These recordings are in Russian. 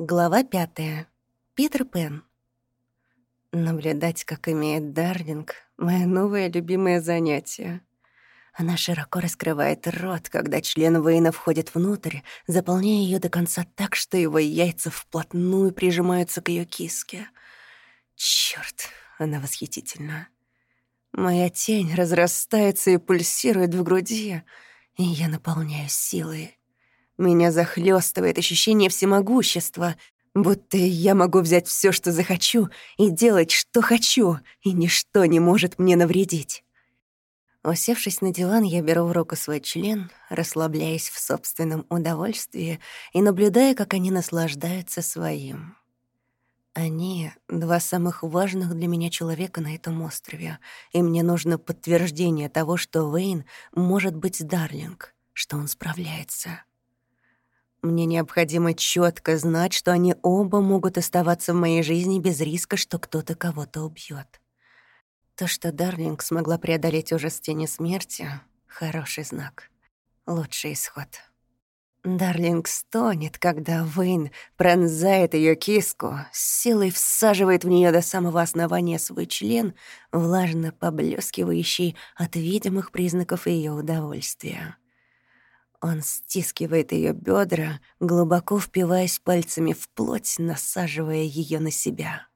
Глава пятая. Питер Пен. Наблюдать, как имеет Дарлинг, — мое новое любимое занятие. Она широко раскрывает рот, когда член Вейна входит внутрь, заполняя ее до конца так, что его яйца вплотную прижимаются к ее киске. Черт, она восхитительна. Моя тень разрастается и пульсирует в груди, и я наполняюсь силой. Меня захлестывает ощущение всемогущества, будто я могу взять все, что захочу, и делать, что хочу, и ничто не может мне навредить. Усевшись на диван, я беру в руку свой член, расслабляясь в собственном удовольствии и наблюдая, как они наслаждаются своим. Они — два самых важных для меня человека на этом острове, и мне нужно подтверждение того, что Вейн может быть Дарлинг, что он справляется. Мне необходимо четко знать, что они оба могут оставаться в моей жизни без риска, что кто-то кого-то убьет. То, что Дарлинг смогла преодолеть ужас тени смерти — хороший знак. Лучший исход. Дарлинг стонет, когда Вейн пронзает ее киску, с силой всаживает в нее до самого основания свой член, влажно поблескивающий от видимых признаков ее удовольствия. Он стискивает ее бедра, глубоко впиваясь пальцами в плоть, насаживая ее на себя.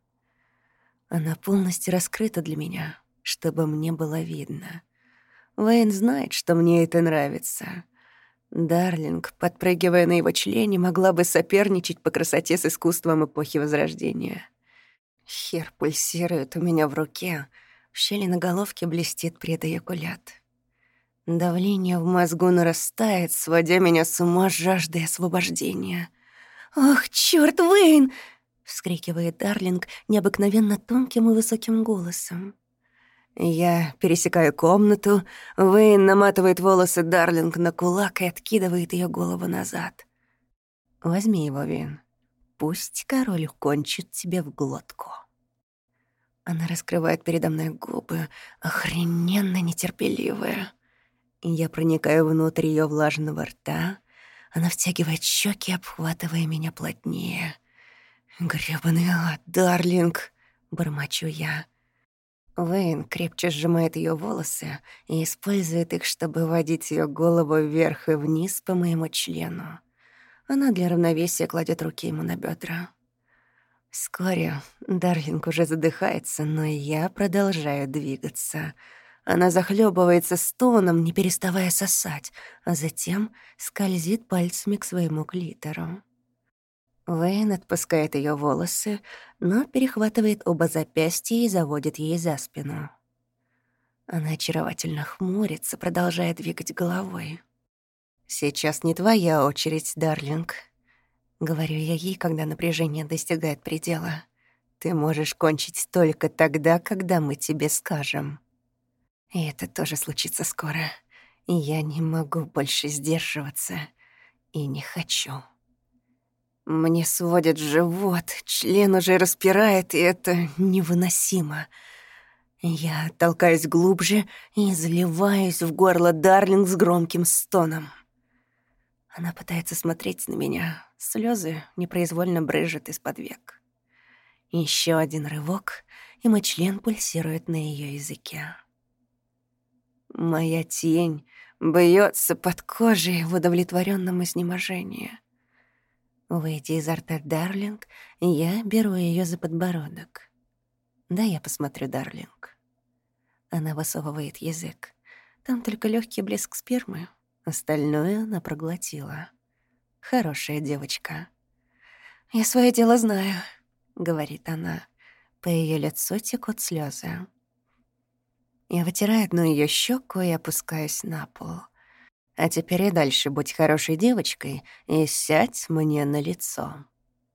Она полностью раскрыта для меня, чтобы мне было видно. Вейн знает, что мне это нравится. Дарлинг, подпрыгивая на его члене, могла бы соперничать по красоте с искусством эпохи Возрождения. Хер пульсирует у меня в руке, в щели на головке блестит предоякулят. Давление в мозгу нарастает, сводя меня с ума жаждой освобождения. «Ах, чёрт, Вейн!» — вскрикивает Дарлинг необыкновенно тонким и высоким голосом. Я пересекаю комнату, Вейн наматывает волосы Дарлинг на кулак и откидывает ее голову назад. «Возьми его, Вейн. Пусть король кончит тебе в глотку». Она раскрывает передо мной губы, охрененно нетерпеливая. Я проникаю внутрь ее влажного рта. Она втягивает щеки, обхватывая меня плотнее. «Грёбаный ад, Дарлинг!» — бормочу я. Вейн крепче сжимает ее волосы и использует их, чтобы водить ее голову вверх и вниз по моему члену. Она для равновесия кладет руки ему на бедра. Вскоре Дарлинг уже задыхается, но я продолжаю двигаться — она захлебывается стоном, не переставая сосать, а затем скользит пальцами к своему клитору. Вейн отпускает ее волосы, но перехватывает оба запястья и заводит ей за спину. Она очаровательно хмурится, продолжая двигать головой. «Сейчас не твоя очередь, Дарлинг», — говорю я ей, когда напряжение достигает предела. «Ты можешь кончить только тогда, когда мы тебе скажем». И это тоже случится скоро. Я не могу больше сдерживаться. И не хочу. Мне сводит живот, член уже распирает, и это невыносимо. Я толкаюсь глубже и заливаюсь в горло Дарлинг с громким стоном. Она пытается смотреть на меня. Слезы непроизвольно брызжут из-под век. Еще один рывок, и мой член пульсирует на ее языке. Моя тень бьется под кожей в удовлетворенном изнеможении. Выйдя изо рта Дарлинг, я беру ее за подбородок. Да, я посмотрю, Дарлинг. Она высовывает язык. Там только легкий блеск спермы. Остальное она проглотила. Хорошая девочка. «Я свое дело знаю», — говорит она. По ее лицу текут слезы. Я вытираю одну ее щеку и опускаюсь на пол. А теперь и дальше будь хорошей девочкой и сядь мне на лицо.